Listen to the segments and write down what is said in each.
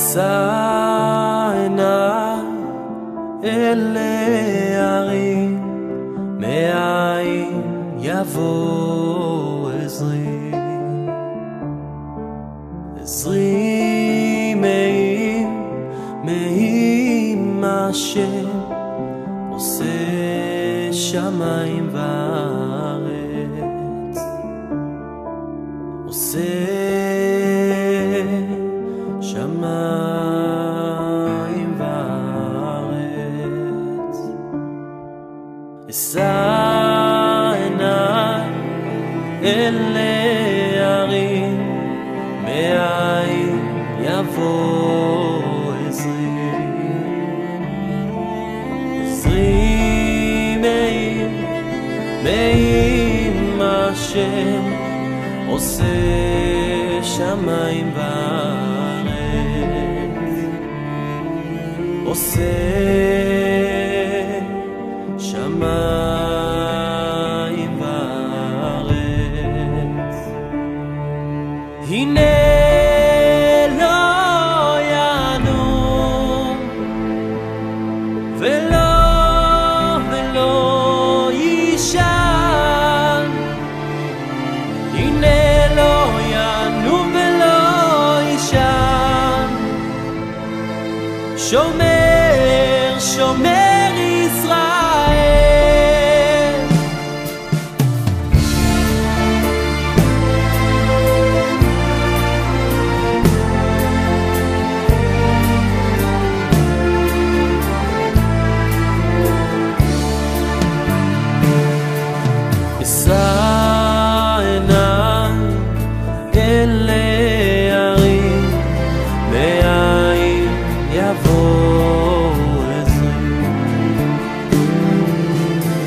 אשא עיניי אל ההרים, מאין יבוא עזרי. עזרי מאים, מאים השם, עושה שמיים וארץ. עושה שמיים וארץ. אשא עיניי אל הערים, מאין יבוא עזרי. עזרי מעם, מעם השם, עושה שמיים וארץ. עושה שמיים וארץ. הנה לא ינום ולא ולא יישן הנה לא ינום ולא יישן שומר אשא עיניי אל הערים, מאין יבוא עזרי.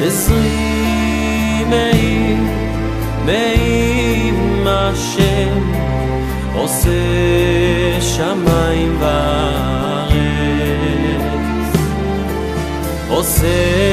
עזרי מעם, מעם השם, עושה שמיים וארץ. עושה